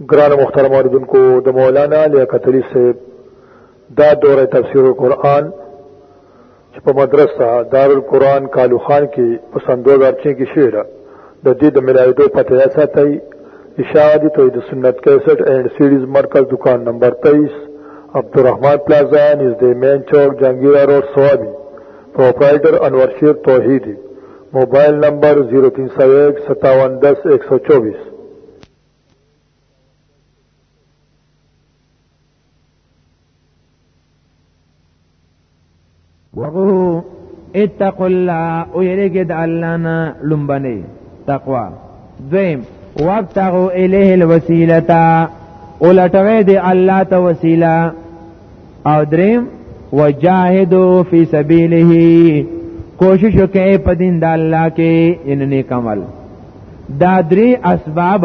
گران مخترم آردن کو دا مولانا لیا قتلی سے دا دور تفسیر قرآن چپا مدرسہ دار القرآن کالو خان کی پسند دوزار چین کی شعر د دې د ملاویدو پته یا ساتي اشاعتی توحید سنت 61 اینڈ سیریز مرکز دکان نمبر 23 عبدالرحمن پلازا نزد مین چوک جنگیرہ روڈ سوابی پروپرائٹر انور شیر توحیدی موبایل نمبر 03015710124 وغو اتقوا الله او یریګه د الله نه لومبنه تقوا دویم وابتغوا الیه الوسیله او لټوي د الله ته وسیله او دریم وجاهدوا فی سبیله کوشش وکړئ په دین د الله کې ان نیک عمل دا درې اسباب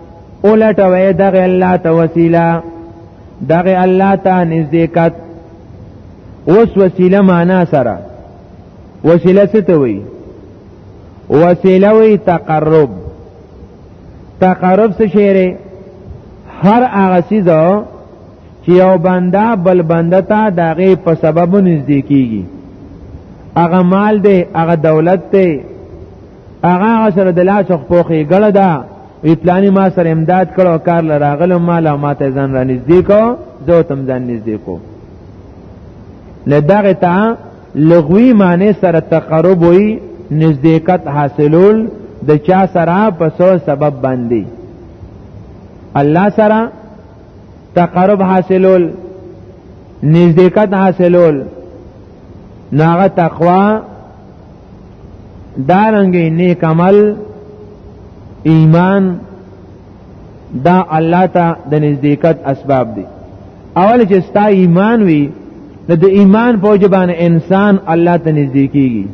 اولټوي دغه الله ته وسیله دغه الله ته نزدېکت اوس وسیله معنا سره وسیله څه ته وایي وسیله وی تقرب تقرب څه شیره هر هغه چیز چې یو بنده بل بنده ته دغه په سبب نږدې کیږي هغه مال دی هغه دولت دی هغه سره د لاس خپوخي ګړه ده وی پلانی ما سره امداد کړو کار لراغلم مال او ماته ځان را نږدې کو زه تم ځان نږدې کو لدغه تا لغوی معنی سره تقرب وی نزدېکت حاصلول د چا سره په سو سبب باندې الله سره تقرب حاصلول نزدېکت حاصلول ناغه تقوا دارنګ نیک عمل ایمان دا الله ته د نزدېکت اسباب دي اول چې ستا ایمان وي نو د ایمان په وجبان انسان الله ته نږدې کیږي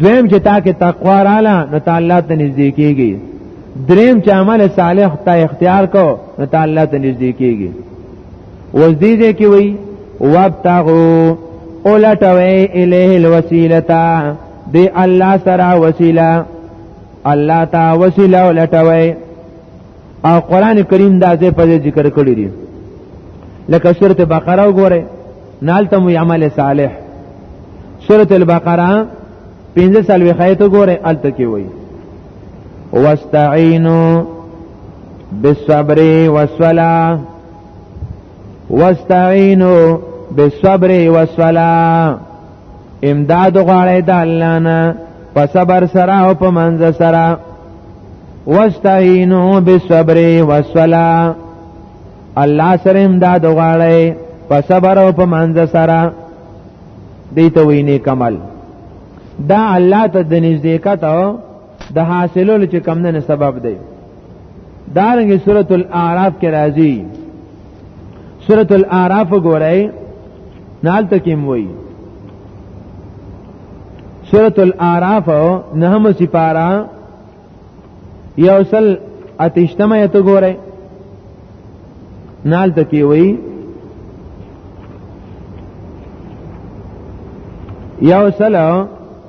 دویم چې تا کې تقوا رااله نو ته الله ته نږدې کیږي دریم چې عمل صالح ته اختیار کو نو ته الله ته نږدې کیږي اوس دې دې کې وای وابتغوا اولټوي الیه الوسیلتا دی الله سره وسیله الله تا وسیله اولټوي او قران کریم دا ځې په ذکر کړی دی لکه سورته بقره وګوره نالته مو عمل صالح سورته البقره 15 سالوي خایت وګوره الته کې وای واستعینوا بالصبر والصلاه واستعینوا بالصبر والصلاه امداد غواړی د الله نه په صبر سره او په منځ سره واستعینوا بالصبر والصلاه الله سره امداد غواړی په صبر او په منځ سره دیته ویني کمل دا الله ته د نږدې کته د حاصلولو چې کم نه سبب دی دارنګه سورۃ الاعراف کې راځي سورۃ الاعراف ګورئ نال تکیم وای سورۃ الاعراف نهم سپارا یوصل اتشتمه یت ګورئ نال تکی وای یوصل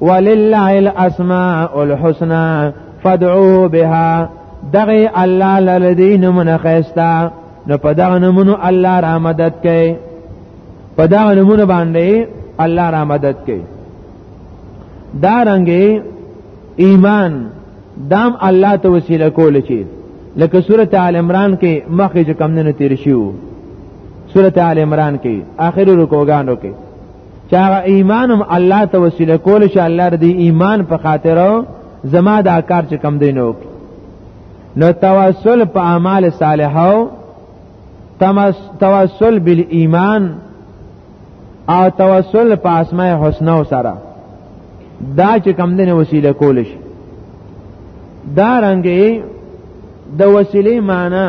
ولله الاسماء الحسنى فادعوه بها دغه الله للذي نمونه خيستا نو په دغه نمونه الله را مدد کوي په دغه نمونه باندې الله را مدد کوي دا رنګي ایمان دام الله ته وسیله کول چی لکه سورته آل عمران کې مخکې کوم نه تیر شیو سورته آل عمران کې آخر رکوګانو کې چې هغه ایمان هم الله ته وسیله کول شي الله د ایمان په خاطر زما دا کار چې کم دی نو نو توسل په اعمال صالحو توسل بالایمان او توسل په اسماء حسنا سره دا چې کم دی وسیله کول شي دا رنګي د وسیلې معنی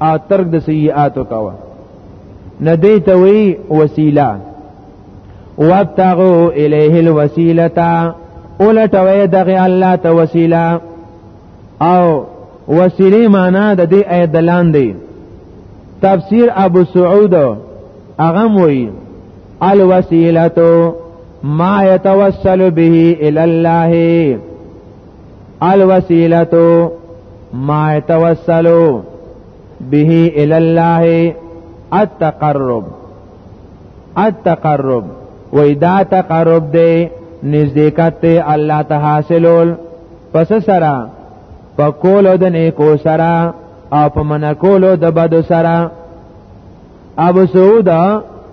ا ترک د سیئات کوا نه دی ته وی وسیله وابتغوا الیه الوسیلتا اولټوي دغه الله ته وسیله او وسیله معنا د دې آیت دلان دی تفسیر ابو سعود هغه وی الوسیلتو ما يتوسل به الى الله الوسیلتو ما توسلو به الى الله التقرب التقرب و دا تقرب دی نزدېکت ته الله ته حاصلول پس سره په کولو د نیکو سره او په منکولو د بدو سره ابو سعود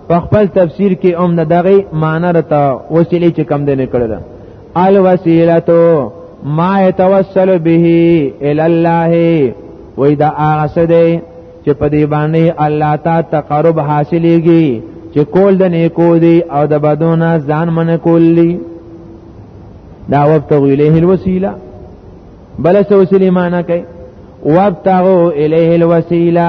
په خپل تفسیر کې هم نه دغه معنی رته وسیلې چې کم دینه کړل الوسیلتو ما يتوسل به الى الله وې دا هغه څه دی چې په دې باندې الله تعالی تقرب حاصلېږي چې کول د نیکو دی او د بدونه ځان من کولی دا وابتغوا الیه الوسیله بل څه وسیله معنی کوي وابتغوا الیه الوسیله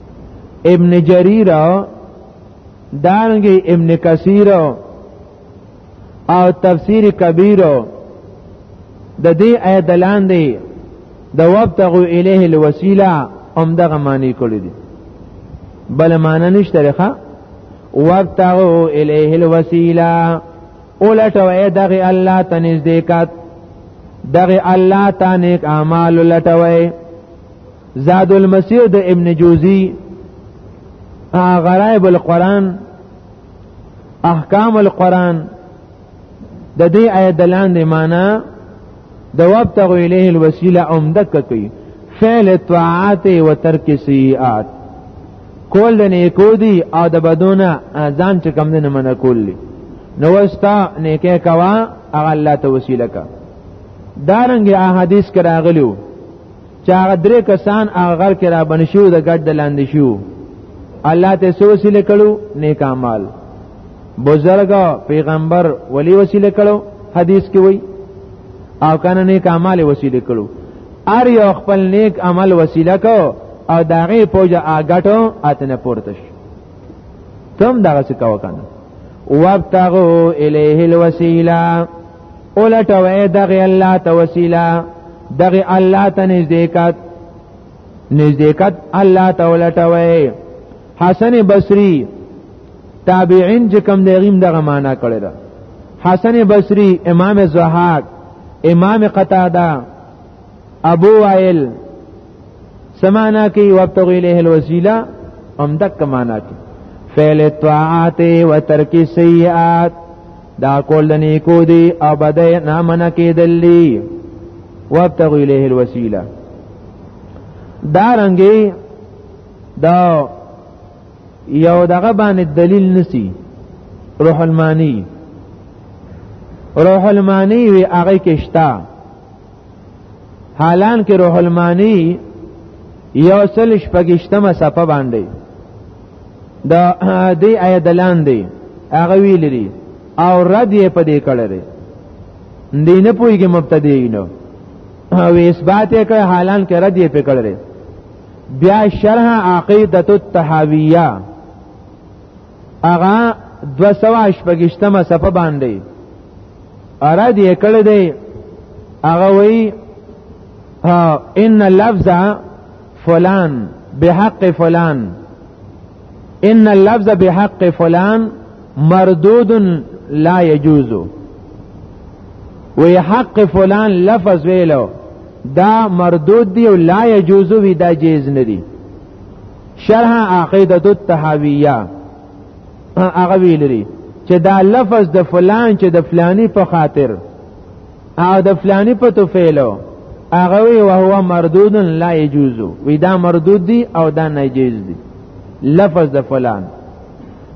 ابن جریر دارنګي ابن کثیر او تفسیر کبیر د دې آیت لاندې د وابتغوا الیه الوسیله هم دغه معنی کړی دي بل معنی نشته ښه وابتغوا الیه الوسیله اولټو اے دغه الله ته نزدېکات دغه الله ته نیک اعمال لټوي زاد المسیر د ابن جوزی غرائب القرآن احکام القرآن د دې آیت دلاندې معنا د وابتغ الیه الوسیله عمدک کوي فعل طاعات و ترک سیئات کول د نیکو دی او د بدونه ځان چې کم دنه منه کول دي نو وستا نیکه کوا هغه الله ته وسیله کا دارنګ احادیث کراغلیو چې هغه درې کسان هغه غر کې را بن شو د ګډ د لاندې شو الله ته سو وسیله کړو نیک اعمال بزرګ پیغمبر ولی وسیله کړو حدیث کې وای او کنه نیک اعمال وسیله کړو ار یو خپل نیک عمل وسیله کو او داغه پوجا اگټو اتنه پورتش تم دغه څه کو کنه وابتغو الیه الوسیله اولټوي دغه الله ته وسیله دغه الله ته نزدېکت نزدېکت الله ته ولټوي حسن بصري تابعین چې کوم دی غیم دغه معنا کړی دا حسن بصري امام زهاک امام قتاده ابو وائل سمانا کی وابتغوا الیه الوسیله هم دک معنا کی فعل الطاعات و ترک السیئات دا کول نیکو دی او بدای نامنه کیدلی وابتغوا الیه الوسیله دا رنګي دا یو دغه باندې دلیل نسی روح المانی روح المانی وی هغه کشتا حالان کې روح المانی یو سل شپږشتمه صفه باندې د دې آیت لاندې هغه ویل دي او رد یې په دې کړه دي دین نه پويږي مبتدیین او اثبات یې کړه حالان کې رد یې په کړه دي بیا شرح عقیدت التحاویہ هغه 288مه صفه باندې اره دې کړه دې هغه وی ان لفظ فلان بحق فلان ان اللفظ بحق فلان مردود لا يجوز وی حق فلان لفظ ویلو دا مردود دی او لا يجوز وی دا جیز ندی شرح عقیدت التحاویه هغه ویلري چې دا لفظ د فلان چې د فلانی په خاطر او د فلانی په توفیلو هغه وی او هو مردود لا يجوز وی دا مردود دی او دا ناجیز دی لفظ د فلان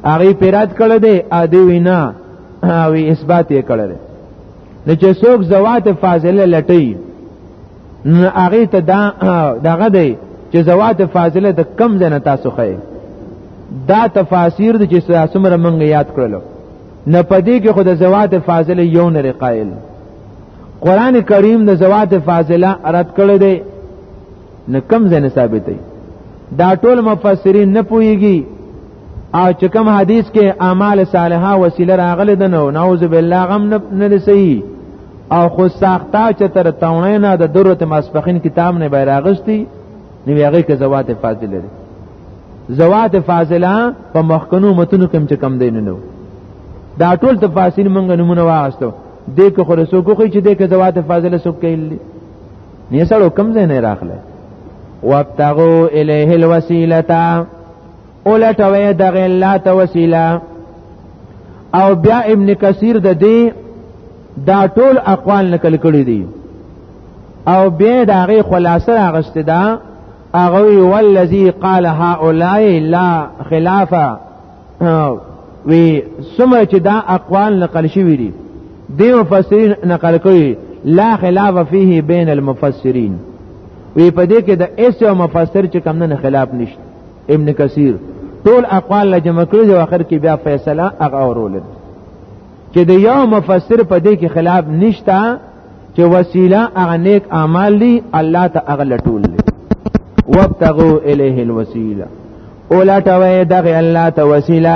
هغه پیرات کړه دی ا دی وینا او اثبات یې کړه دی نو چې څوک زوات فاضله لټي نو هغه ته دا دغه دی چې زوات فاضله د کم ځنه تاسو خې دا تفاسیر د چې سمره مونږ یاد کړلو نه پدې کې خود زوات فاضله یو نه قائل قران کریم د زوات فاضله رد کړی دی نه کم ځنه ثابت دی دا ټول مفسرین نه پويږي او چې کوم حدیث کې اعمال صالحه وسیله راغله د نو نعوذ بالله غم نه لسی او خو ساخته چې تر تاونه نه د دروت مسبخین کتاب نه بیراغستی نو هغه کې زوات فاضل لري زوات فاضله په مخکنو متونو کې چې کم دین نو دا ټول تفاصیل مونږ نمونه واغستو دې کې خو رسو کو چې دې کې زوات فاضله سو کېل نه سره کم ځای نه راخله وابتغوا الیه الوسیلتا اولټوي دغه الله ته وسیله او بیا ابن کثیر د دې دا ټول اقوال نقل کړی دي او بیا دا غي خلاصه راغسته دا هغه والذي قال هؤلاء لا خلاف وی سمه چې دا اقوال نقل شوی دي دی مفسرین نقل کړی لا خلاف فيه بین المفسرین وی په دې کې د ایسو مفسر چې کم نه خلاف نشته ابن کثیر ټول اقوال له جمع کړي او اخر کې بیا فیصله هغه اورول چې د یو مفسر په دې کې خلاف نشتا چې وسیله هغه نیک اعمال دي الله ته هغه لټول دي وابتغوا الیه الوسیله اولټوي دغه الله ته وسیله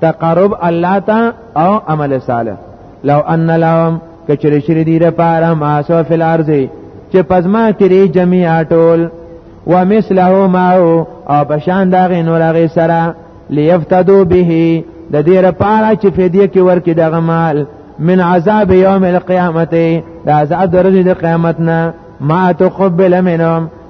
تقرب الله تا او عمل صالح لو ان لهم کچری شری دی لپاره ما سو فی الارض چې پزما کری جميعا ټول ومثله ما او بشان دغه نور هغه سره ليفتدو به د دې لپاره چې فدیه کې ورکې دغه مال من عذاب یوم القیامت دا عذاب درجه د قیامت نه ما تقبل منهم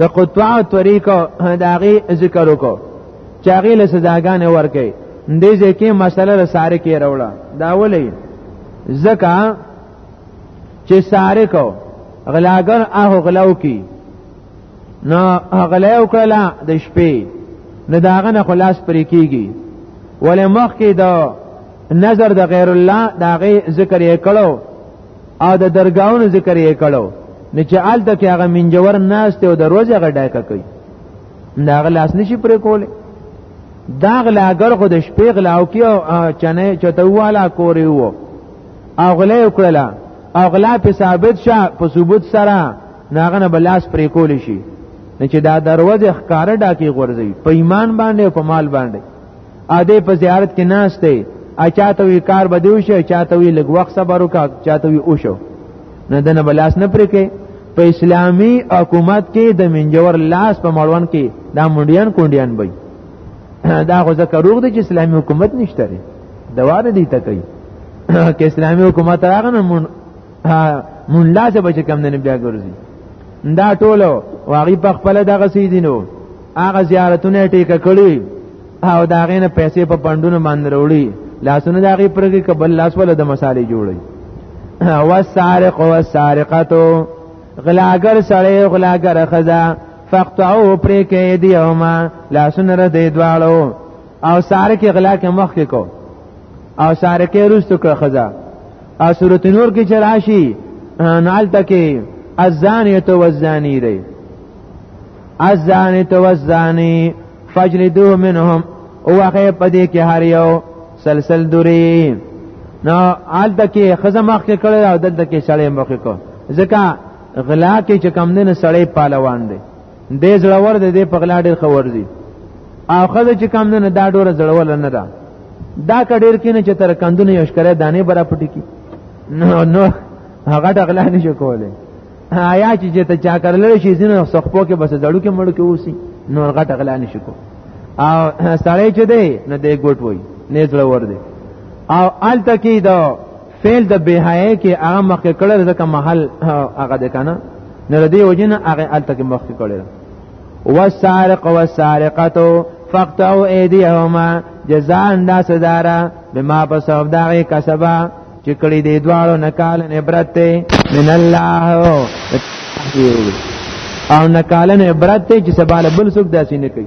د قطعه طریقه داغي ذکر وکړو چې هغه له سزاګانې ورکړي دې ځکه مسله له ساره کې راوړه دا ولې زکه چې ساره کو غلاګر اه غلاو کی نو غلاو کړه د شپې نه داغه نه خلاص پرې کیږي ولې مخ کې دا نظر د غیر الله داغه ذکر یې کړو او د درگاونو ذکر یې کړو نه چې آلته کې هغه منجور ناشته او د روز هغه ډاکه کوي دا هغه لاس نشي پرې کوله دا غلا اگر خو د شپې غلاو کې او چنه چتواله کوري وو او غلا وکړه او غلا په ثابت شه په ثبوت سره ناغه نه بلاس پرې کول شي چې دا دروازه ښکار ډاکی غورځي په ایمان باندې او په مال باندې ا دې په زیارت کې ناشته ا چاته وی کار بدیو شو چاته وی لګ وخت صبر وکا چاته وی اوشو نه دنه بلاس نه پرې کې په اسلامی حکومت کې د منجور لاس په مړون کې دا مونډیان کونډیان وي دا خو ځکه روغ دي چې اسلامی حکومت نشته دی دواره دی تکي که اسلامی حکومت راغنه مولا چې بچ کم نه بیا ګرځي دا ټولو واغی په خپل دغه سیدینو هغه زیارتونه ټیک کړی او دا غینه پیسې په پندونو باندې وروړي لاسونه دا غي پرګي کبل لاس ول د مسالې جوړي والسارق والسارقتو غلاګر سړی غلاګر خزا فقطعو پرې کې دی او ما لاسونه ردې دواړو او ساره کې غلا کې مخ کې کو او ساره کې روستو کړه خزا او سورته نور کې چراشي نال تکي الزانیه تو والزانی ری الزانیه تو والزانی فجلدو منهم او هغه پدې کې هر یو سلسل دوری نو آل تکي خزا مخ کې کړه او دلته کې سړې مخ کې کو ځکه غلا کې چې کم نه سړې پالوان دی دې زړور دې دې پغلا ډېر خور دي او خزه چې کم نه دا ډوره زړول نه ده دا کډیر کینه چې تر کندونه یو شکره دانه برا پټی کی نو نو هغه ډغلا نه شو کوله آیا چې ته چا کړل شي زینو سخپو کې بس دړو کې مړ کې اوسي نور غټ غلا نشي کو او سړی چې دی نو دې ګوټ وای نه زړه ور دی او الته کې دا فعل د بهای کې هغه مخکې کړل ځکه محل هغه د کنه نه ردی وجنه هغه الته کې مخکې کړل والسارق والسارقه فقطعوا ايديهما جزاء دا صدارا بما په سبب دا غي کسبا چې کړي دې دواړو نکال نه عبرت من الله او نکال نه عبرت چې سباله بل څوک داسې نه کوي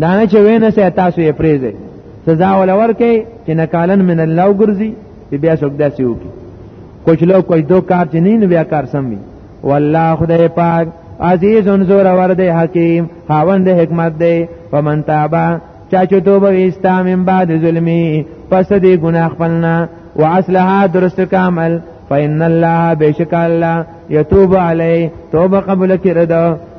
دا نه چې وینه سه تاسو یې پریزه سزا ول ورکه چې نکالن من الله ګرځي بیا څوک داسې وکي کوچ لو کوچ دو کار چې نه بیا کار سم وي والله خدای پاک عزیز زور ور دی حکیم خاوند حکمت دی ومن تابا چا چې توبه وستا من بعد ظلمي پس دې ګناه خپلنا واصلها درست کامل فإن الله بشک الله يتوب عليه توبه قبول کړه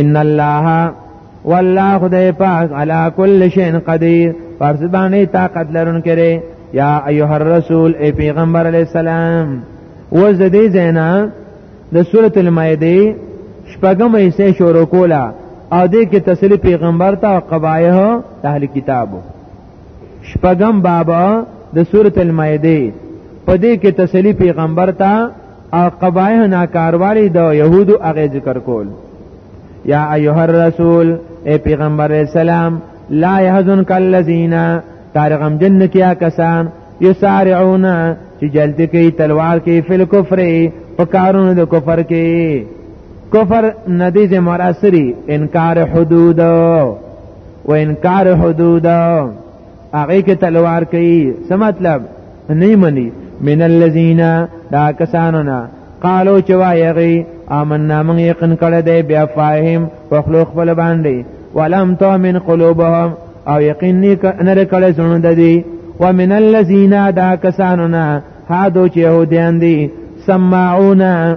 ان الله والله خدای پاک علی کل شیء قدیر پس باندې طاقت لرون کړي یا ایها الرسول ای پیغمبر علی السلام و زدی زینا د سوره المائده شپږم ایسه شروع کولا او دې کې تسلی پیغمبر ته او قبایه اهل کتابو شپږم بابا د سوره المائده په دې کې تسلی پیغمبر ته او قبایح ناکاروالی د یهودو هغه ذکر کول یا ایها الرسول ای پیغمبر اسلام لا يحزنك الذين تارغم جن کیا کسان یسارعون چې جلتی کوي تلوار کوي فل کفر په کارونو د کفر کې کفر ندی چې مراسری انکار حدود و انکار حدود هغه کې تلوار کوي څه مطلب نه مني من الذين دا کسانونه قالو چې وایغي آمنا من یقین کړه دی بیا فاهم په خلو خپل باندې ولم تؤمن قلوبهم او یقین نه کړه زونه د دی ومن الذين دا کسانونه هادو چې يهوديان دي سمعونا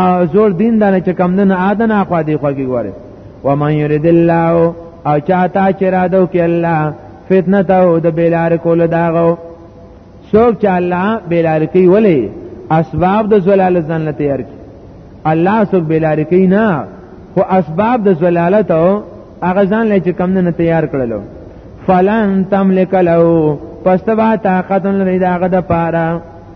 او زور دین دا چې کم نه آدن اخوا دی خو ګوره و من یرید الله او چاته چې را دو کې الله فتنه ته د بیلار کول داغو څوک چې الله بیلار کوي ولی اسباب د زلال ځان له تیار کی الله څوک بیلار کوي نه خو اسباب د زلالت او هغه ځان له چې کم نه تیار کړلو فلن تملک له پس تبا طاقت لري داغه د پاره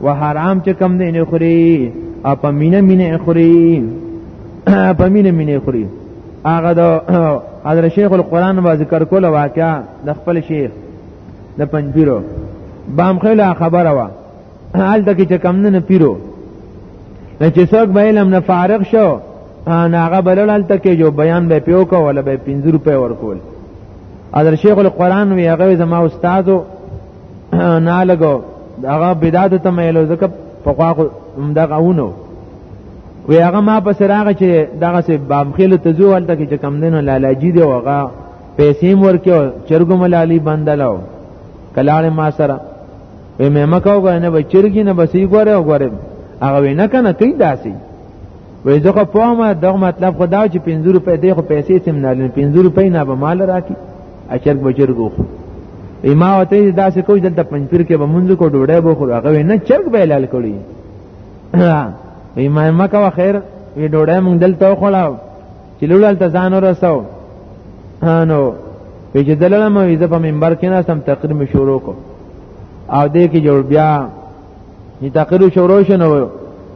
و حرام چې کم دی نه خوري او په مینه مینه خوري په مینه مینه خوري هغه د حضرت شیخ القرآن و ذکر کول واقعا د خپل شیخ د پنځپیرو بام خیله خبره وا حال تک چې کم نه پیرو چې څوک به علم نه فارغ شو ان هغه بلل حال تک جو بیان به پیو کو ولا به 50 روپے ورکول حضرت شیخ القرآن وی هغه زما استادو نه لګو هغه بدعت ته مېلو ځکه په خوا خو دغه ونو وی هغه ما په سراغه چې دغه سه بامخیل ته زو ولته کې کم دینو لالاجی دی وغه پیسې مور کې چرګ ملالی بندلو کلاله ما سره وی مې مکو غنه به چرګی نه بسې ګوره وګوره هغه وینه کنه کوي داسي وی زه خو په ما دغه مطلب خدا چې 50 روپې دی خو پیسې سم نه لین 50 روپې نه به مال راکی اچر بچر کو خو ایما وته دا څه کوی دلته پنځپیر کې به مونږ کو ډوډۍ به خو هغه نه چرګ به حلال کړی ایما ما کا خیر وی ډوډۍ مونږ دلته خو لا چې لول ته ځان ورسو انو وی چې دلته مو ویزه په منبر کې نه سم تقریم شروع کو او دې کې جوړ بیا ني تقریر شروع شنو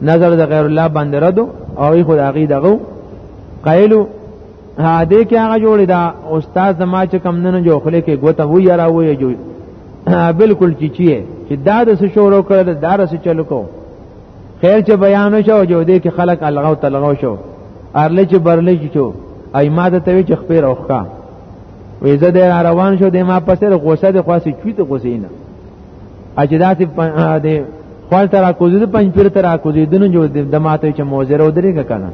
نظر د غیر الله باندې ردو او خو د عقیده غو قایلو ها دې کې هغه جوړی دا استاد زما چې کم نه جو خله کې ګوته وی را وی جو بالکل چی چی چې دا د څه شروع کړل دا د څه چلو کو خیر چې بیان شو جو دې کې خلک الغو تلغو شو ارلی چې برلی چې چو ایما د توی چې خپیر اوخکا وې زه د روان شو د ما پسې غوسه د خاصه چوي ته غوسه نه اجدا سی د خپل تر کوزید پنځ پیر تر کوزید نو جو د ماته چې موزره ودرېګه کنه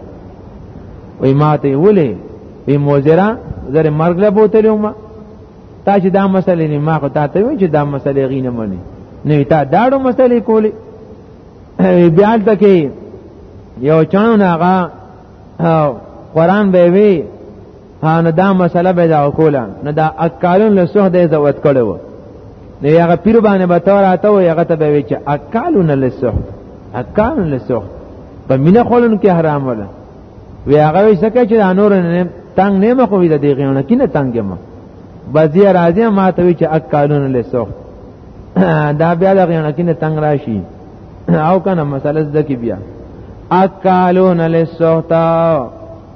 وای ماته ولې وی موزره زره مرګ له بوتلې ما تا چې دا مسلې نه ما خو تا ته وی چې دا مسلې غینه منی نه تا داړو مسلې کولې بیا تکي یو چانو هغه قرآن به وی ها نه دا مسله به دا کوله نه دا اکالون له سوه د عزت کړو نه هغه پیر باندې به تور اته و هغه ته به وی چې اکالون له سوه اکالون له سوه په مینه خلون کې حرام ولا وی هغه وی سکه چې انور نه تنگ نه مخ وی د دې غیونه کې نه تنگ ما بازی راځي ما ته وی چې اکالون له سوه دا بیا د غیونه کې نه تنگ راشي او کنه مسله زده کې بیا اکالون له سوه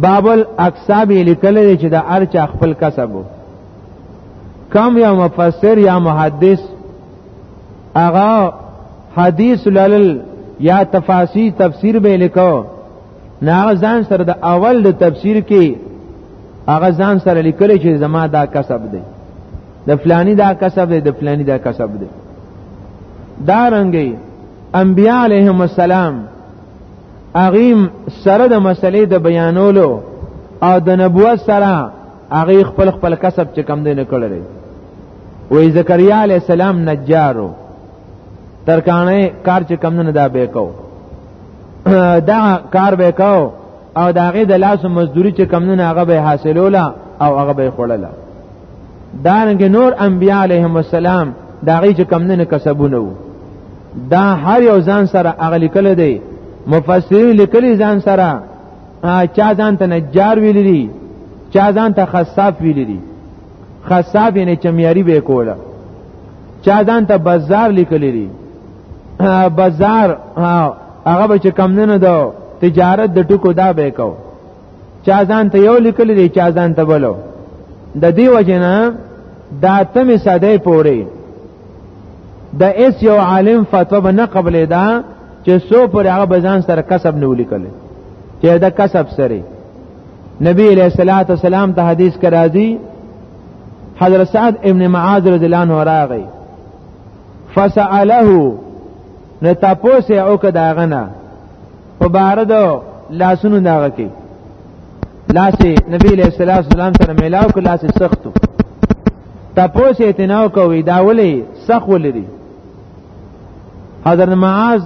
بابل اکساب لیکل چې د ارچا خپل کسب کم یا مفسر یا محدث اغا حدیث لال یا تفاسی تفسیر به لیکو ناغه ځان سره د اول د تفسیر کې هغه ځان سره لیکل چې زما دا کسب دی د فلانی دا کسب دی د فلانی دا کسب دی دا رنګي انبیاء علیهم السلام اغیم سره د مسلې د بیانولو او د نبوت سره هغه خپل خپل کسب چې کم دی نه کړل وې زکریا علی السلام نجارو ترکانه کار چې کم نه دا به کو دا کار به کو او دا غي د لاس مزدوري چې کمونه هغه به حاصلوله او هغه به خړله دا رنګ نور انبیاء علیهم السلام دا غي چې کمونه کسبونه وو دا هر یو ځان سره اغلی کله دی مفسرین لیکلی ځان سره چا ځان ته نجار ویلی دی چا ځان ته خصاف ویلی دی خصاف یې چمیاری به کوله چا ځان ته بازار لیکلی دی بازار هغه به چې کم نه دو تجارت د ټکو دا به کو چا ځان ته یو لیکل دی چا ځان ته بلو د دې وجنه دا تمه ساده پوري د اس یو عالم فتوا به نه قبلې دا چې سو پر هغه بزان سره کسب نه ولیکل چې دا کسب سره نبی علیہ الصلوۃ والسلام ته حدیث کرا دی حضرت سعد ابن معاذ رضی الله عنه راغی فسأله نو تاسو او کدا غنا په بار دو لاسونو داغه کې لاس نبی علیہ الصلوۃ والسلام سره ملاو کو لاس سختو تاسو اتناو کوي دا ولې سخ ولري حضرت معاذ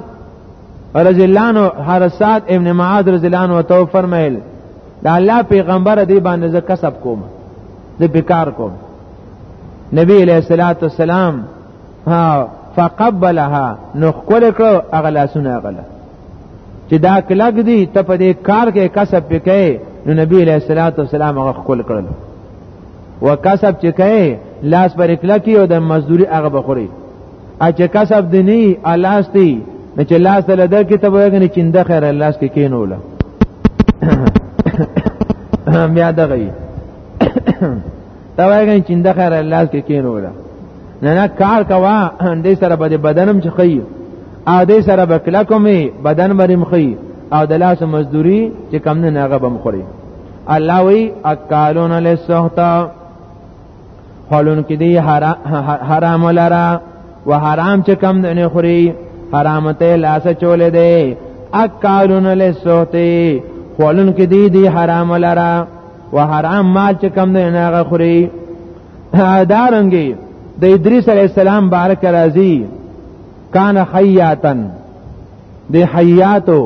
رضی الله عنه حرسات ابن معاذ رضی الله عنه تو فرمایل دا الله پیغمبر دی باندې زه کسب کوم زه بیکار کوم نبی علیہ الصلوۃ والسلام ها فقبلها نو خپل کړو هغه لاسونه غله چې دا کلک دی ته په دې کار کې کسب پکې نو نبی علیہ الصلوۃ والسلام هغه خپل کړل وکسب چې کوي لاس پر کلکی او د مزدوري هغه بخوري ا چې کسب دی نه الاس دی نو چې لاس له در کې ته وایګنې چې د خیر لاس کې کینوله بیا دغه دا وایي چې د خیر الله کې کینوله نه نه کار کوا دې سره به بدنم چې خي او دې سره به کلا کومي بدن بریم خي او د لاس مزدوري چې کم نه هغه بم خوري الله وی اکالون للسحتا خلون کې دی حرام لرا و حرام چې کم نه خوري حرام ته لاس چولې دی اکالون للسحتی خلون کې دی دی حرام لرا و حرام مال چې کم نه نه غخوري دا رنګي د ادریس علی السلام بارک راضی کان حیاتن د حیاتو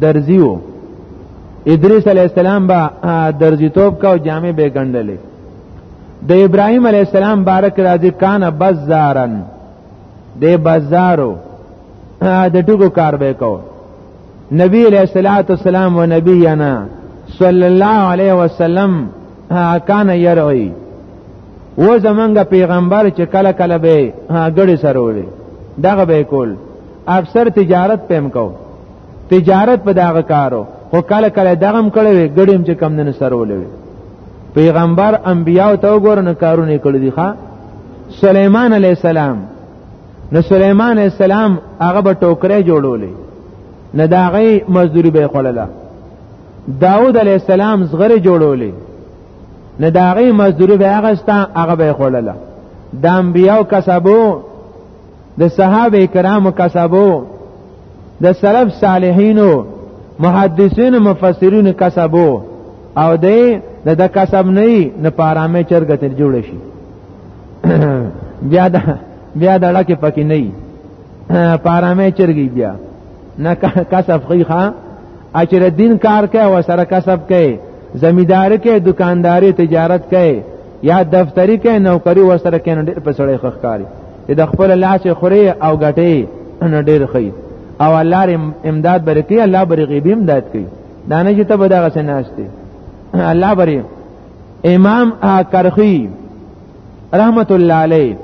درزیو ادریس علی السلام با درزی توپ کا او جامع به ګندلې د ابراهیم علی السلام بارک راضی کان بازارن د بازارو د ټکو کار به کو نبی علیہ الصلوۃ والسلام و نبینا صلی الله علیه وسلم کان یرعی و زمنګ پیغمبر چې کله کله به غړي سره وړي دغه به کول افسر تجارت پم کو تجارت په دغه کارو خو کله کله دغم کړي وي غړیم چې کم نه سره ولوي پیغمبر انبیاء ته وګورنه کارونه کړی دي ښا سليمان عليه السلام نو سليمان السلام هغه به ټوکرې جوړولې نه دا غي مزدوري به خړله داود علی السلام زغره جوړولې نه دا غي مزدوري به هغه ستا هغه به خړله د انبیاو کسبو د صحابه کرامو کسبو د سلف صالحینو محدثین مفسرین کسبو او د د کسب نه نه پارامه چرګ تر جوړ شي بیا دا بیا دا لکه پکې نه وي پارامه چرګي بیا نه کسب خيخه اچره دین کار کوي او سره کسب کوي زمیداری کوي دکانداری تجارت کوي یا دفتری کوي نوکری و سره کوي ډېر په سړی خخکاری د خپل لاس خوري او غټي نه ډېر خي او الله امداد برکي الله بری غیبی امداد کوي دانه چې ته به دا غسناسته الله بری امام کرخی رحمت الله علیه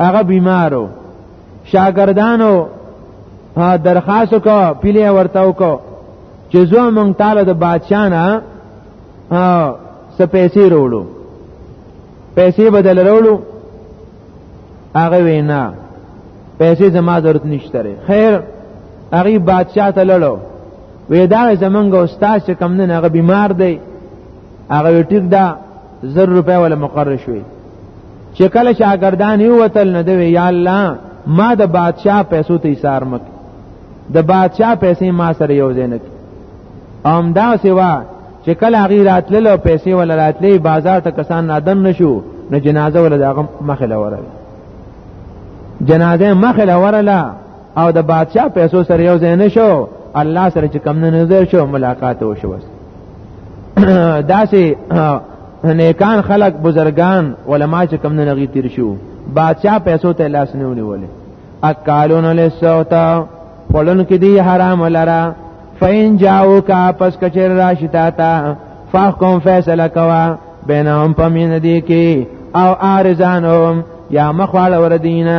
هغه بیمارو شاګردانو درخواست کو پیلی ورته وکړو چې زه مونږ تعالی د بادشاہ نه څه پیسې وروړو پیسې بدل وروړو هغه وینا پیسې زما ضرورت نشته خیر هغه بادشاہ ته لړو وې دا زمونږ استاد چې کم نه هغه بیمار دی هغه ټیک دا زر روپے ولا مقرر شوی چې کله شاګردان یو وتل نه دی یا الله ما د بادشاہ پیسو ته ایثار مک د بادشاہ پیسې ما سره یو ځای نه ام دا سیوا چې کله هغه راتلل او پیسې ولا راتلې بازار ته کسان نادن نشو نو جنازه ولا دغه مخله ورل جنازه مخله ورله او د بادشاہ پیسو سره یو ځای نه شو الله سره چې کم نه نظر شو ملاقات وشو بس داسې نیکان خلق بزرگان علما چې کم نه نغی تیر شو بادشاہ پیسو ته لاس نه ونیولې اکالون لسوتا خلون کې دی حرام لرا فین جاو کا پس کچر راشتا تا فحکم فیصله کوا بینهم پمین دی کې او آرزانهم یا مخواله وردینا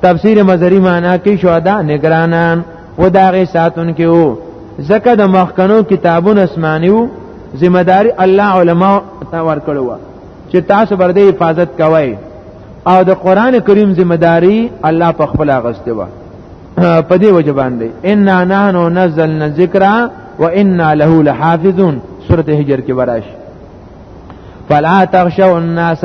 تفسیر مزری معنا کې شهدا نگرانان و داغه ساتون کې وو زکه د مخکنو کتابونو اسمانیو ذمہ داری الله علما ته ورکړو چې تاسو بر دې حفاظت کوئ او د قران کریم ذمہ داری الله په خپل غسته و په دې وجه باندې ان نحنو نزلنا الذکر وانا له لحافظون سوره هجر کې براش فلا تخشوا الناس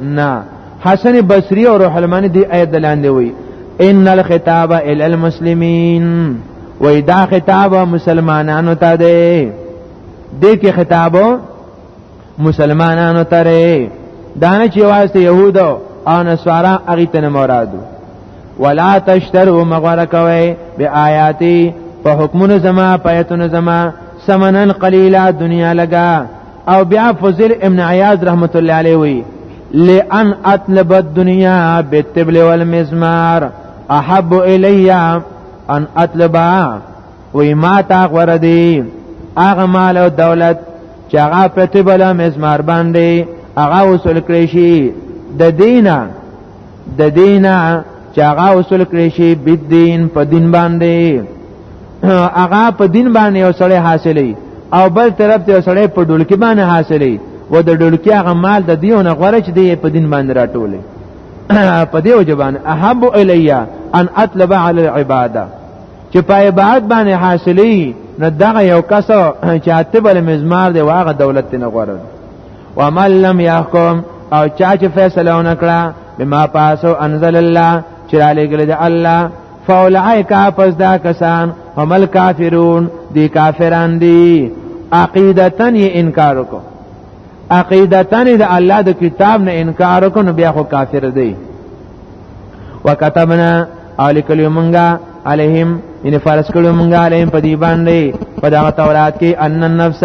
نه حسن بصری او روح المانی دی آیت دلاندې وی ان الخطاب الى المسلمین وی دا خطاب مسلمانانو ته دی دې کې خطاب مسلمانانو ته دی دانه چې واسطه يهودو او نصارا هغه ته مرادو ولا تشتروا مغره کوي بیااتی په حکمونو زما پیتونو زما سمنن قلیلا دنیا لگا او بیا فضل ابن عیاض رحمت الله علیه وی لئن اطلب الدنيا بالتبل والمزمار احب الي ان اطلب وی ما تا غره دی هغه مال او دولت چې هغه په تبل مزمار باندې هغه وصول کړی شي د دینه د دینه چې هغه وصول کړی شي بدین په دین باندې هغه په دین باندې یو سړی حاصلې او بل طرف ته سړی په ډولکی باندې حاصلې و د ډولکی هغه مال د دیونه غوړه چې دی په دین باندې راټولې په دې وجبان احب الیا ان اطلب علی العباده چې په عبادت باندې حاصلې نه دغه یو کس چې اتبل مزمار دی واغه دولت نه غوړل ومن لم يحكم او چا چې فیصله ونکړه بما پاسو انزل الله چې را لګل دي الله فاولائک پس دا کسان هم الکافرون دی کافران دی عقیدتن یې انکار وکړو عقیدتن د الله د کتاب نه انکار وکړو نو بیا خو کافر دی وکتبنا علی کلمنګا علیهم ان فرس کلمنګا علیهم په دی باندې په دا تورات کې ان النفس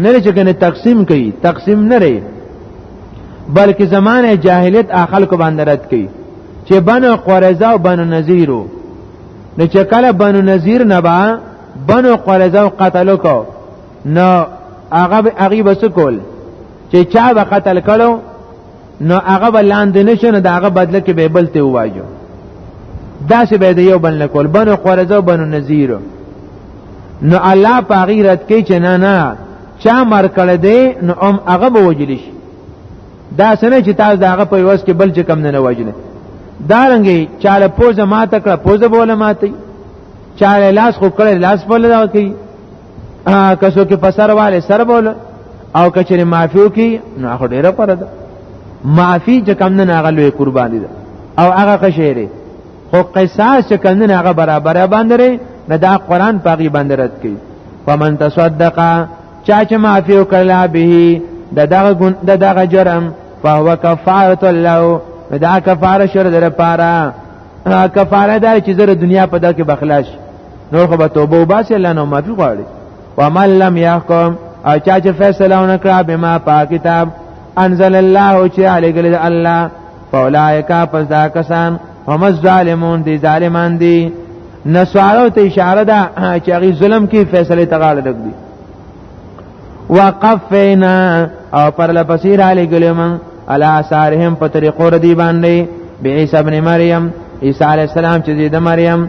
نه چې کنه تقسیم کوي تقسیم نه لري بلکې زمانه جاهلیت اخل کو باندې رد کوي چې بنو قریظه او بنو نذیرو نو چې کله بنو نذیر نه با بنو قریظه او قتل کو نو هغه هغه بس کول چې چا به قتل کړو نو هغه بلاند نشو نو داغه بدله کې به بل ته وایو دا چې به یو بل کول بنو قرزه بنو نذیر نو الله پاغي رد کوي چې نه نه چا مر کړه دی نو ام هغه به وجلی شي دا سنه چې تاسو داغه په وس کې بل چې کم نه وجلی دا رنګي چاله پوزه ماته کړه پوزه بوله ماته چاله لاس خو کړه لاس بوله دا کوي ا کسو کې په سر والے سر بول او کچره معفو کې نو هغه ډیره پر ده معافی چې کم نه هغه لوی قرباني ده او هغه قشيره خو قصاص چې کم نه هغه برابر باندې نه دا قران پاغي باندې رد کړي فمن تصدقا چا چې معافی وکړه به د دغه ګن د دغه جرم فهو کفاره الله دا کفاره شر در پاره کفاره دا چې زره دنیا په دغه کې بخلاش نور خو به توبه وباسي الله نو معافي غواړي ومن لم يحكم او چا چې فیصله ونکړه بما په کتاب انزل الله چې علی ګل الله فاولائک پس دا کسان هم الظالمون دي ظالمان دي نسوارو ته اشاره ده چې هغه ظلم کې فیصله تغاله دګدي وقفینا او پر لپسې را لګلم علا سارهم په طریقو ردی باندې به عیسی ابن مریم عیسی علی السلام چې د مریم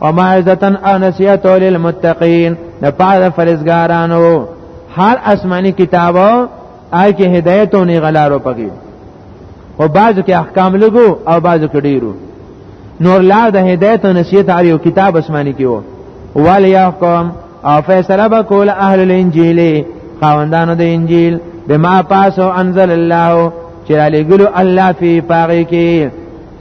ومعزتن او نصیحت للمتقین د پاره فرزګارانو هر آسماني کتاب آی کې هدایت او غلارو پکې او بعضو کې احکام لګو او بعضو کې ډیرو نور لار د هدایت او نصیحت هر یو کتاب آسماني کې وو وال یحکم او فیصله وکول اهل الانجیل خاوندانو د انجیل بما پاسو انزل الله چې علی ګلو الله فی پاره کې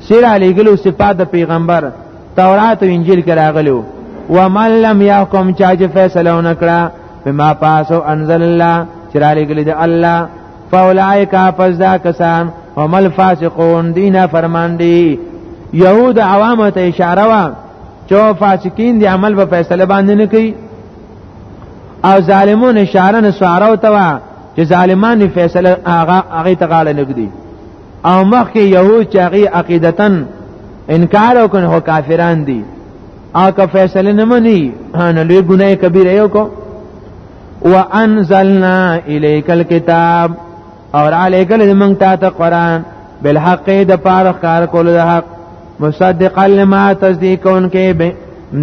سیر علی ګلو صفات د پیغمبر تورات او انجیل کې راغلو ومن لم يحكم چا چې فیصله ونکړه بما پاسو انزل الله چې را لګل دي الله فاولائک پس دا کسان هم الفاسقون دینا فرمان دی یهود عوام ته اشاره وا چې فاسقین دی عمل په فیصله باندې نه کوي او ظالمون اشاره نه سوارو ته وا چې ظالمان فیصله هغه هغه تقاله نګدي او مخکې يهود چې هغه عقیدتن انکار وکړ هو کافران دي او که فیصله نه مني نه لوی ګناه کبیره یو کو وانزلنا الیک الكتاب اور علیکل من تا ته قران بالحق د پاره کار کول د حق مصدقا لما تصدیقون کې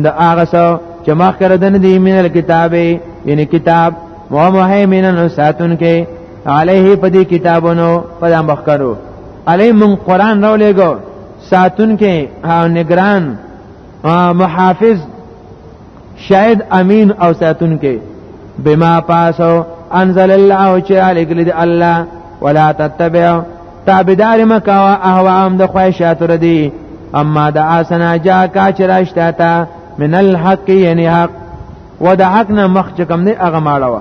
د هغه سو چې مخکره د دې من الكتابه یعنی کتاب ومهیمنن ساتون کې علیه په دې کتابونو په دام بخکرو علی من قران راو لګو ساتون کې او نگران محافظ شاهد امین او ساتون کې بما پاسو انزل الله چې علی ګل دې الله ولا تتبع تابعدار مکوا اهوام د خواهشات ردی اما د اسنا جا کا چرشتا تا من الحق یعنی حق و د حق نه مخ چکم نه اغه ماړه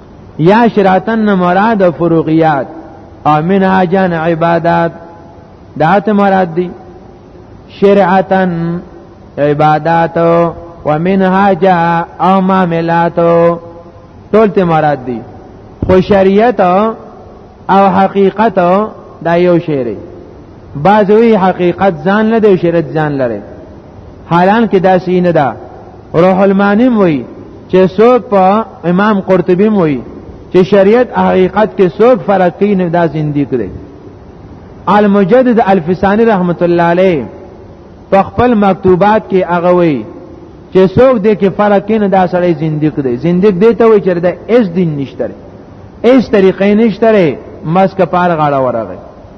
یا شراتن مراد فروغیات او منها جان عبادات دا ته مراد دي شرعتن عبادات و منها جاء او معاملات ټول ته مراد دي خو شریعت او حقیقت دا یو شی دی بعضوی حقیقت ځان نه دی شریعت ځان لري حالان کې داسې نه ده روح المانیم وای چې څوک په امام قرطبی وای چې شریعت حقیقت کې څوک فرق کوي نه دا زندي کړي المجدد الفسانی رحمت الله علیه په خپل مکتوبات کې هغه وای چې څوک دې کې فرق کینې دا سړی زنديق دی زنديق دی ته وایي چې دا اس دین نشته اس طریقې نشته مس کپار غاړه ورغی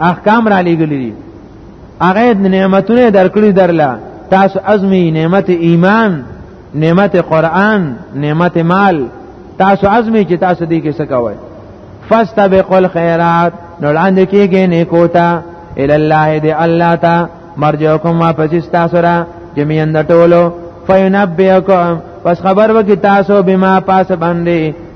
احکام را لګلی دي هغه نعمتونه درکړي درلا تاسو عزمي نعمت ایمان نعمت قران نعمت مال تاسو عزمي چې تاسو دې کې څه کوئ فاستبقوا الخيرات نو لاندې کېږي نیکو ته ال الله دې الله ته مرجوکم واپس تاسو را جميعا د ټولو فینبئکم پس خبر وکي تاسو بما پاس باندې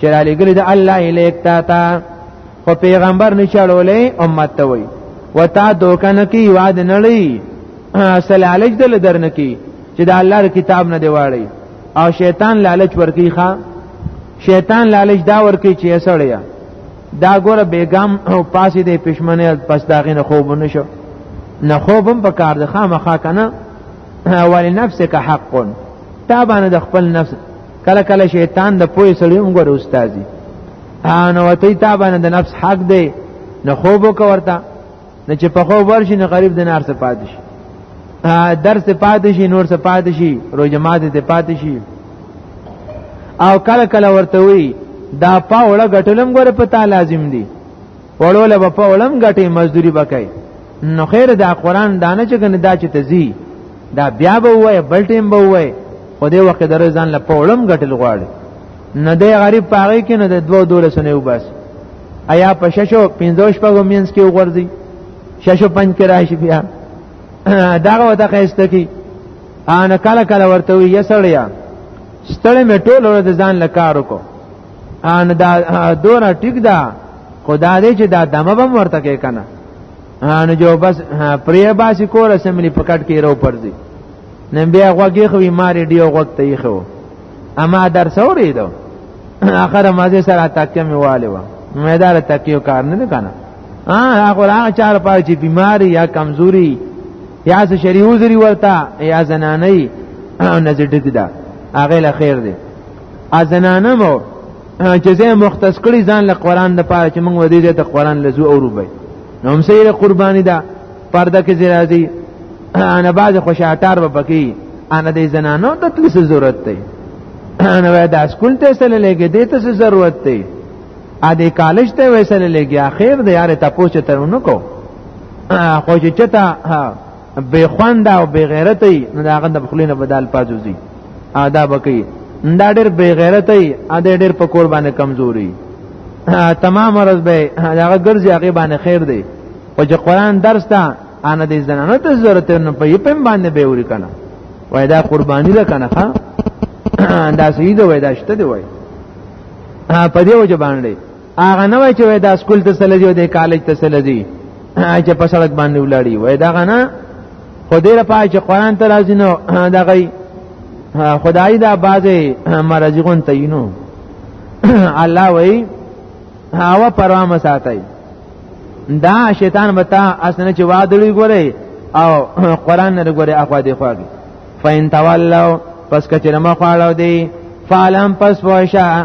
چې را لګل د الله الیک تا تا خو پیغمبر نه چړولې امت ته وای وتا دوکان کی واد نه لې اصل علاج دل درنه کی چې د الله کتاب نه دی واړی او شیطان لالچ ورکی ښا شیطان لالچ دا ورکی چې اسړیا دا ګوره بیګم او پاسې د پښمنه پس داغې نه خوب نه شو نه خوبم په کار د خامخا کنه ولنفسک حق تا باندې د خپل نفس کله کله شیطان د پوی سړی هم ګور استادي ان وتی تا باندې د نفس حق دی نه خوب وکورتا نه چې په خوب ورشي نه غریب د نار څخه پاتې شي درس پاتې شي نور څه پاتې شي روزه ماته ته پاتې شي او کله کله ورته وي دا پاوړه غټلم ګور پتا لازم دي وړو له په ولم غټي مزدوري بکای نو خیر دا قران دانه چې کنه دا چې تزي دا بیا به وای بل ټیم به وای خو دې وخت درې ځان له په ولم غټل غواړي نه دی غریب پاغي کې نه د دوه دولس نه وبس ایا په ششو 15 شپږو مینس کې وغورځي ششو پنځ کې راشي بیا دا وته خسته کی ان کله کله ورته وي یسړیا ستړی مې ټول ورځ ځان لکار وکړ ان دا دونه ټیک ده خدا دې چې دا دمه بم ورته کې کنه ان جو بس پرې باسي کور اسمبلی پکټ کې رو پرځي نن بیا غوږی خو ماری ډیو غوږ ته یې خو اما در سورې دو اخر مازه سره تکه می والي و مې دار تکیو کار نه کنه ها هغه هغه چار پای چې بیماری یا کمزوري یا څه شریوزری ورته یا زنانه نه زړه دي دا هغه له خیر دی ازنانه مو چې زه مختص کړی ځان له قران د پاره چې موږ ودی د قران لزو او روبې نو هم سیره قربانی ده پرده کې زیرازي انا بعض خوشاټار به پکې انا د زنانو د تلس ضرورت دی انا وای د اسکول ته سره لګې دې ته ضرورت دی ا دې کالج ته وسره لګې اخر د یاره تاسو ته ترونه کو خو چې چتا بے خوند او بے غیرت ای نو دا غند بخلینه بدل پازوزی آداب کوي دا ډېر بے غیرت ای ا دې ډېر په کور باندې کمزوري تمام ورځ به هغه ګرځي هغه باندې خیر دی او چې قران درس ته ان دې زنانه ته ضرورت نه په یې پم باندې به وری کنه وای دا قرباني ده کنه ها دا سید وای دا شته دی وای په دې وجه باندې هغه نه وای چې وای دا سکول ته سره دی د کالج ته سره دی چې په سړک باندې ولاړی وای دا غنه خو دې لپاره چې قران ته راځي نو دا غي خدای دا بازه مرزغون ته یینو الله وای هوا پروا مساتای دا شیطان بتا اسنه چې وادلوي ګوري او قران نه ګوري اخوا دی خواږي فین تولوا پس کچره ما خواړو دی فعلم پس وشا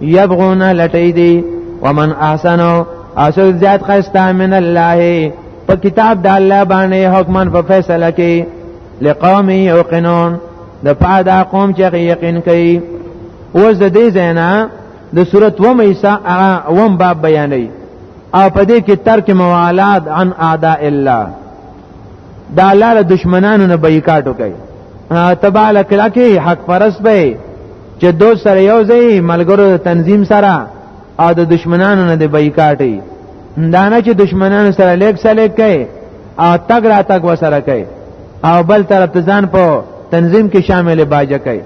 یبغون لټی دی ومن احسنو اسو زیاد خستا من الله په کتاب د الله باندې حکمن په فیصله کې لقوم یوقنون د پادا قوم چې یقین کوي اوس د دې زینا د صورت و مېسا اوم باب بیانې او په دې کې ترک موالات عن اعداء الله دا الله له دشمنانو نه بایکاټ وکړي تبالک لکه حق پرس به چې دوست سره یو ځای ملګرو د تنظیم سره او د دشمنانو نه د بایکاټي دا نه چې دشمنانو سره لیک سلیک کوي او تګ را تګ وسره کوي او بل طرف ته ځان په تنظیم کې شامل باجه کوي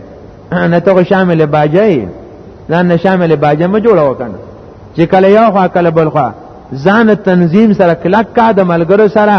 نه ته شامل باجه یې ځان نه شامل باجه مې جوړ وکنه چې کله یو خوا کله بل خوا ځان تنظیم سره کلک کا د ملګرو سره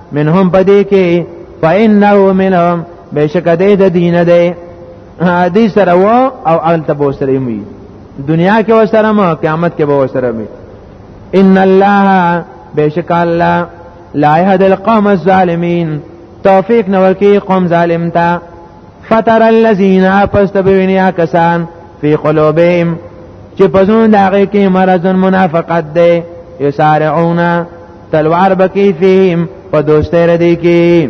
منهم پدې کې فإنه منهم بشک دې د دین دی دې سره و او الته به سره می دنیا کې و سره ما قیامت کې به و سره می ان الله بشک الله لا يهد القوم الظالمين توفیق نور کې قوم ظالم ته فتر الذين پس ته بوینیا کسان فی قلوبهم چې پزون داغه کې مرض منافقت دی یسارعون تلوار بکی فیهم په دوستۍ ردی کې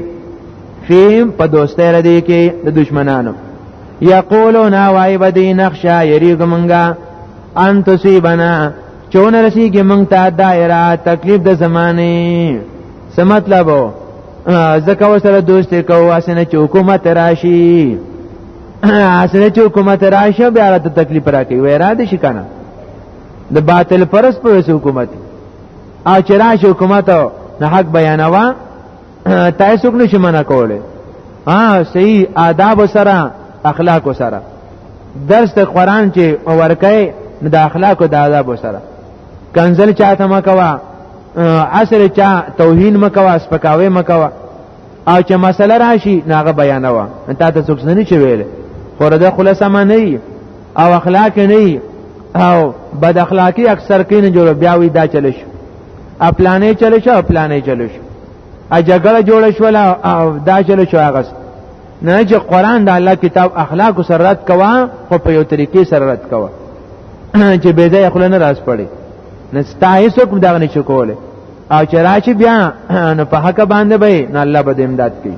فیهم په دوستۍ ردی کې د دشمنانو یقولون وای بدی نخشا یریګ منګه ان تصيبنا چون رسیږي مونږ ته دایره تکلیف د زمانه څه مطلب ځکه وسره دوستي کوو اسنه چې حکومت راشي اسنه چې حکومت راشي بیا راته تکلیف راکړي وای را دي شي کنه د باطل پرس پر حکومت او چې راشي حکومت نه حق بیانوا تاسو څنګه شي منع کوله ها صحیح آداب سره اخلاق سره درس د قران چې ورکه د اخلاق او د آداب سره کنزل چاته مکوا عصر چا توهین مکوا سپکاوي مکوا او چې مسله راشي ناغه بیانوا انت ته څوک نه چويل خو دا خلاصه معنی او اخلاق نه او بد اخلاقی اکثر کین جوړ بیا وی دا چل شو اپلانې چل شو اپلانې چل شو ا جګړه جوړ شو او دا چل شو هغه نه چې قران د الله کتاب اخلاق سره رد کوا خو په یو طریقې سره رد کوا چې به ځای خپل نه راس پړي نه ستایسو کوم دا نه چکول او چې راشي بیا نو په حق باندې به نه الله به امداد کوي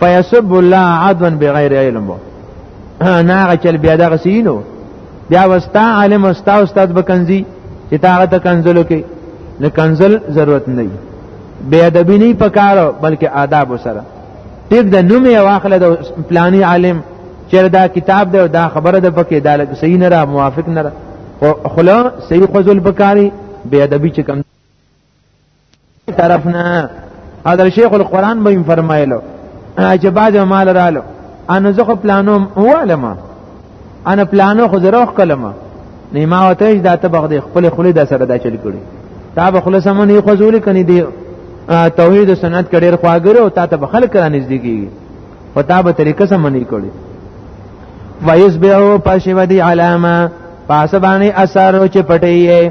فیسب الله عدوا بغیر علم نه هغه چل بیا دغه سینو بیا وستا عالم وستا استاد بکنزی چې تاغه ته کنزلو کې نه کنزل ضرورت نه بی ادبی نه پکارو بلکې آداب سره ټیک د نوم یې واخله د پلانی عالم چې دا کتاب دی دا خبره ده پکې دا لکه صحیح نه را موافق نه را خلا صحیح خذل بکاری بی ادبی چې کم طرفنا حضرت شیخ القرآن به فرمایلو چې بعد مال رالو انا زخه پلانو والما انا پلانو خو زروخ کلمه نه ما وته دا ته بغد خپل خلی د سره دا چل کړي تا به خلاص مون یې خزول کني دی توحید سنت کډیر خواګره او تا ته به خلک را نږدې کیږي او تا به طریقه سم منی کړي ویسبعو پشودی علامه پاسبانی اثر چې پټي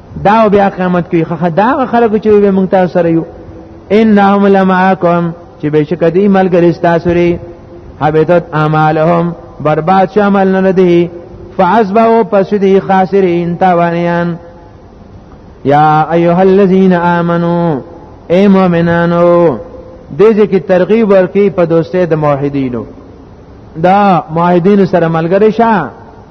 دا بیا قیامت کې خه دا خلک چې به مونږ تاسو سره یو انهم لمعکم چې بشک دې ملګری تاسو لري حبتت اعمالهم برباد شو عمل نه دي فعذبوا پس دي خاسرين تاوانيان یا ایها الذین آمنو اے مؤمنانو دې ځکه ترغیب ورکې په دوستۍ د موحدینو دا موحدین سره ملګری شه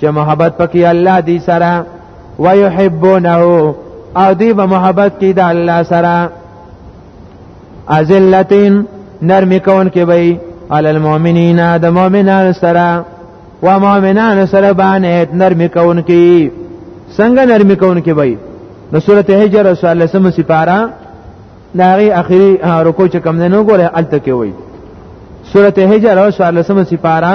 چې محبت پکې الله دی سره ويحبونه او دی به محبت کې د الله سره ازلتین نرمی کون کې وي علی المؤمنین د مؤمنان سره و مؤمنان سره باندې نرمی کون کې څنګه نرمی کون کې وي نو سورته هجر رسول الله سم سپارا داغي اخري رکو چې کم نه ګوره الته کې وي سورته هجر رسول الله سم سپارا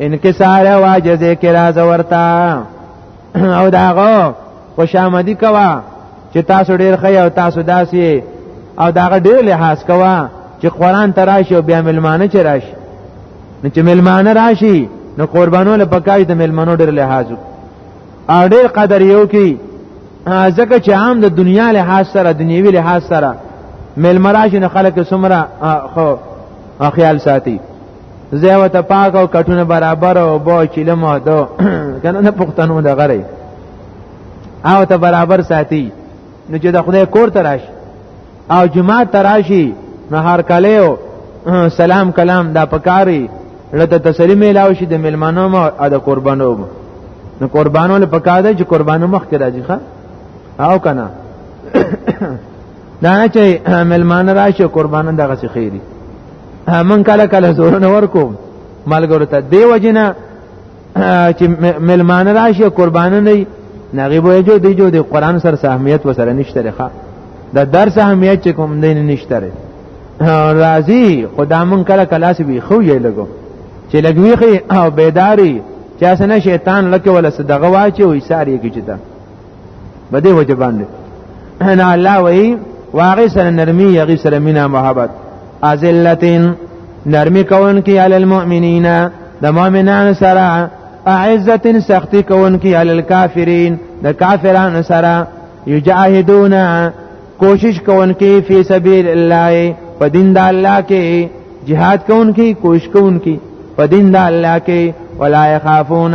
انکسار او عجز کې راز ورتا او داغه خوشامدی کوا چې تاسو ډیر خی او تاسو داسي او داغه ډیر لحاظ کوا چې قران تراشي او بیا ملمانه چې راشي نو چې ملمانه راشي نو قربانو له پکای د ملمنو ډیر لحاظ او ډیر قدر یو کی ځکه چې عام د دنیا له حاصل سره دنیوي له حاصل سره ملمراج نه خلک سمره خو خیال ساتي زه وته پاک او کټونه برابر او بو چیلم او دو کنه نه پښتنو د غری او ته برابر ساتي نو چې د خدای کور ته راشي او جماعت ته راشي نو هر کله سلام کلام دا پکاري لته تسلیم الاو شي د ملمنو مو او د قربانو مو نو قربانو له پکاده چې قربانو مخ کې راځي ښا او کنه دا نه چې ملمان راشي قربانو دغه خیری من کله کله زور نه ورکو ملګرو ته دی وجنه چې ملمان راشي قربان نه نغي به جو دی جو د قران سره اهمیت وسره نشته رخه د درس اهمیت چې کوم دی نشته راضی خدا من کله کله سی وی خو یې لګو چې لګوي او بیداری چې اسنه شیطان لکه ولا صدقه واچي وي ساری کیږي په دې وجه باندې نه الله وی واغې سره نرمي یغې سره مینا محبت ازلتین نرمي کون کې علی المؤمنین د مؤمنانو سره اعزتن سختی کون کې علی الکافرین د کافرانو سره یجاهدون کوشش کون کې فی سبیل الله په دین د الله کې jihad کون کې کوشش کون کې په دین د الله کې ولا يخافون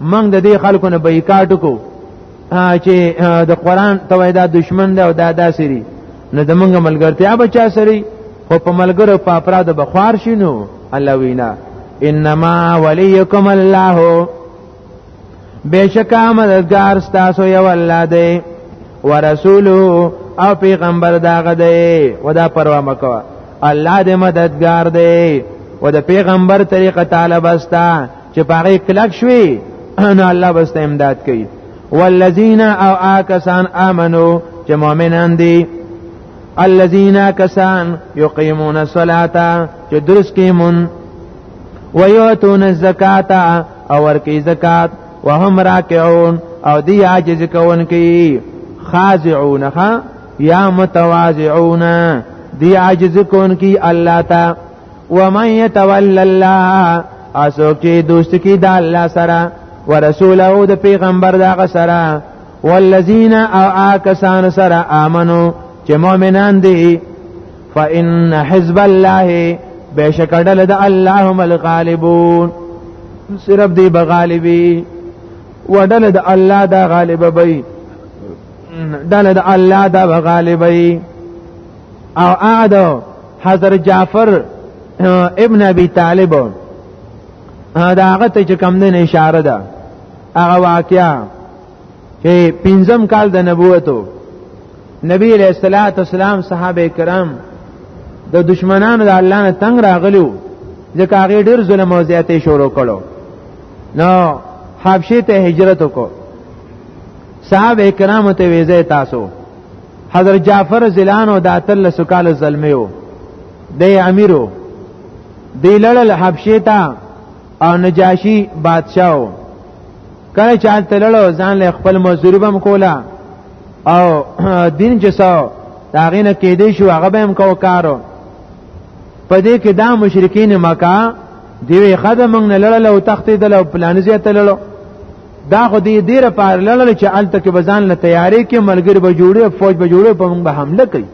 موږ د دې خلکو نه بایکاټ کو چې د قران توای دا دشمن ده او دا داسې دي نو د موږ ملګرتیا به چا سری خو په ملګرو په افراد به خوار شینو الله وینا انما ولیکم الله بشکا مددگار ستاسو یو الله دی ورسوله او پیغمبر داغه دی ودا پروا مکوا الله دې مددگار دی و د پیغمبر طریقه طالب استا چې پاره کلک شوي نو الله بس امداد کوي والذین او آکسان آمنو چې مؤمنان دي الذين کسان یقیمون الصلاة چې درس کې مون ويؤتون الزکاة او ورکی زکات وهم راکعون او دی عاجز کون کی خاضعون خا یا متواضعون دی عاجز کون کی الله تا ومن يتول الله اسو کې دوست کې د الله سره ورسوله د پیغمبر دغه سره والذین او آکسان سره آمنو چې مؤمنان دي فإن حزب الله بشک ډله د الله هم الغالبون صرف دی بغالبی وډله د الله دا غالب بی ډله د الله دا بغالبی او اعد حضرت جعفر ابن ابي طالب دا هغه ته چې کم دین اشاره ده هغه واقعیا چې پنځم کال د نبوتو نبی علیہ الصلوۃ والسلام صحابه کرام د دشمنانو د الله نه تنگ راغلو ځکه هغه ډیر ظلم او زیاتې شروع کړو نو حبشه ته هجرت وکړو صحابه کرام ته ویزه تاسو حضرت جعفر زلانو د اتل سکال زلمیو د امیرو دی لړل حبشه ته او نجاشی بادشاہو کله چې حالت لړو ځان له خپل مزدوری بم کولا او دین چې ساو دا غینه کې دی شو هغه بهم کو کارو په دې کې دا مشرکین مکه دیوې خدای موږ نه لړل او تختې دل او پلان زیات لړل دا خو دې دې را پار لړل چې الته کې بزان له تیارې کې ملګری به جوړي فوج به جوړي په موږ به حمله کوي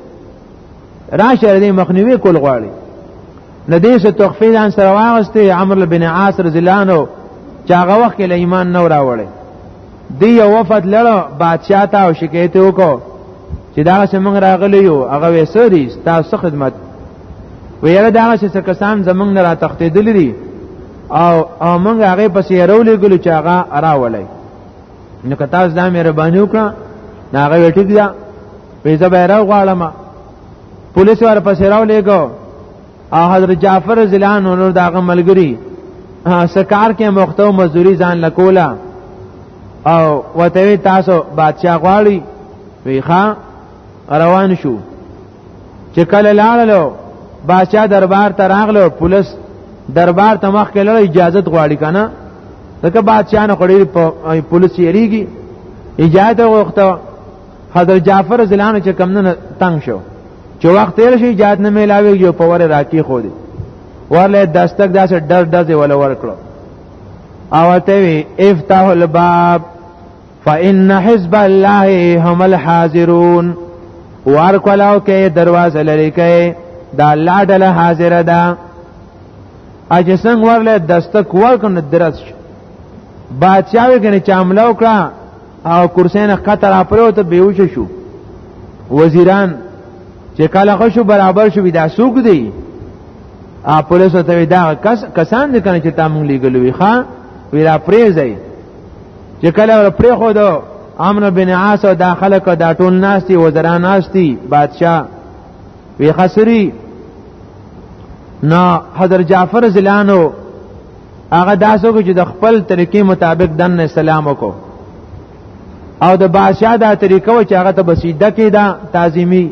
راشه دې مخنیوي کول غواړي لدې څه تخفي ځان سره واغسته عمرو بن عاص رضی الله عنه چې هغه وخت له ایمان نه راوړي دی یو وفد لړو بادشاہ ته او شکایت وکړو چې دا څه موږ راغلی یو هغه وسري تاسو خدمت ویره دا څه کسان زمونږ نه را تختیدل دي او او موږ هغه پسې رولې ګلو چې هغه راولې نو که تاسو دا مهرباني وکړه نو هغه وټیک دا پیسې به راو غواړم پولیس ور پسې راولې ګو او حضرت جعفر زلان نور داغه ملګری سکار کې مختو مزدوری ځان لکولا او وته تاسو بادشاہ غواړي وی ښا روان شو چې کله لاړلو بادشاہ دربار ته راغلو پولیس دربار ته مخ کې لړ اجازه غواړي کنه دغه بادشاہ نه خړې په پولیس یریږي اجازه وغوښته حضرت جعفر زلانو چې کم نه تنگ شو چې وخت تیر شي اجازه نه ملاوي جو په ور راکی خو دي ورله دستک داسې ډر دځه ولا ورکړو او ته وی افتح الباب فإن حزب الله هم الحاضرون وار کولاو کې دروازه لري کې دا الله دل حاضر ده اجه څنګه ورله دستک ورکنه درس بادشاہ وګنه چې عمله وکړه او کرسین قطر اپرو ته بیوچ شو وزیران چې کله خوشو برابر شو دا سوق دی ا پولیسو ته دا کس کسان دي کنه چې تاسو لګلوي ښا ویرا پریزي چې کله پرې خو دو امر بن عاص او داخله کو دا ټول ناشتي وزرا ناشتي بادشاه وی خسری نو حضرت جعفر زلانو هغه داسو چې د خپل طریقې مطابق دنه سلام وکړو او د بادشاہ دا طریقه و چې هغه ته بسیده کې دا تعظیمی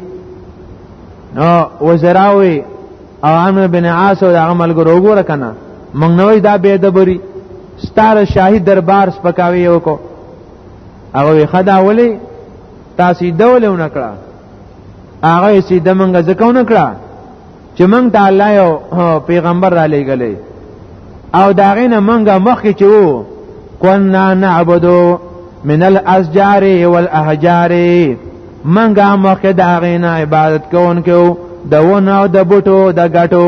نو وزراوی او عمرو بن عاص او هغه ملګرو وګوره کنه مونږ نوې دا به دبري ستاره شاهي دربار سپکاوي یو کو هغه خدا ولي تاسو دولې ونکړه هغه سي د مونږ ځکه ونکړه چې مونږ ته الله یو پیغمبر را لېګلې او داغه نه مونږه مخکې چې وو كنا نعبد من الأشجار والأحجار منګه مخکې د هغې نه عبادت کوونکو د ونو او د بوټو د ګټو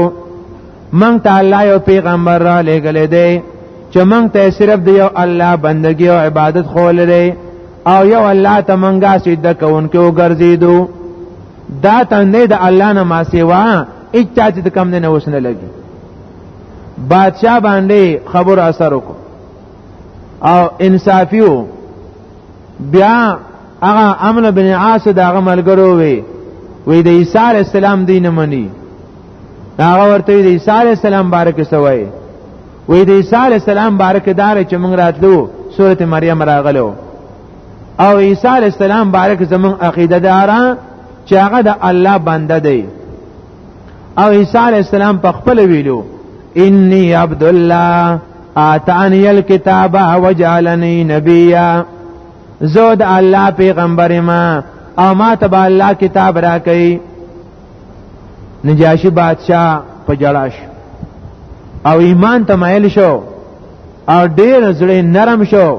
من ته الله یو پیغمبر را لېږلی دی چې من ته صرف د یو الله بندگی او عبادت خول دی او یو الله ته منګه سجده کوونکو ګرځېدو دا تندې د الله نه ما سیوا اچا چې کم نه وسنه لګي بادشاہ باندې خبر اثر وکړو او انصافیو بیا هغه امن بن عاص دغه ملګرو وی وی د عیسی علی السلام دین منی هغه ورته د عیسی علی السلام بارک سوی وی د عیسی علی السلام بارک دار چې موږ راتلو سورته مریم راغلو او عیسی علی السلام بارک زمون عقیده دارا چې هغه د الله بنده دی او عیسی علی السلام په خپل ویلو انی عبد الله آتانی الكتاب وجعلنی نبیا زود الله پیغمبر ما او ما ته به الله کتاب را کوي نجاشی بادشاہ په جړاش او ایمان ته مایل شو او ډیر زړه نرم شو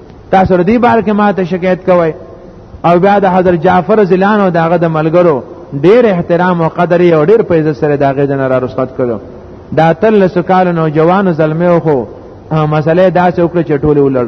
تاسو ردی بار کې ماته شکایت کوئ او بیا د حضرت جعفر زلان او داغه د ملګرو ډیر احترام او قدر یې او ډیر پیسې سره داغه جن را رسخت کړو دا تل سکال نو جوان زلمه خو مسله داسې وکړه چې ټول ولړ